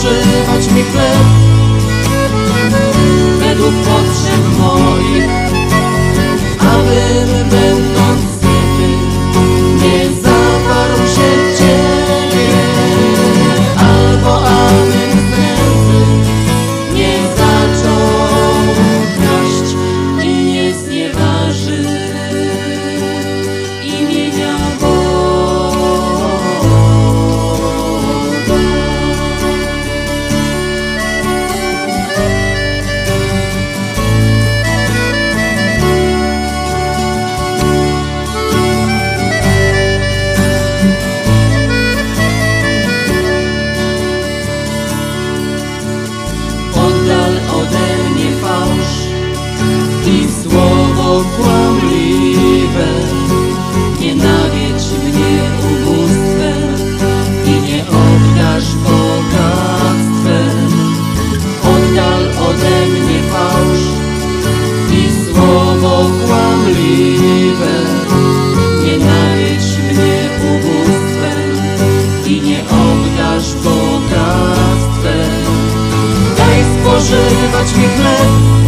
spożywać mi chleb. Według potrzeb moich, ode mnie fałsz i słowo kłamliwe. Nie nawiedź mnie ubóstwem i nie obdarz bogactwem. Daj spożywać mi chleb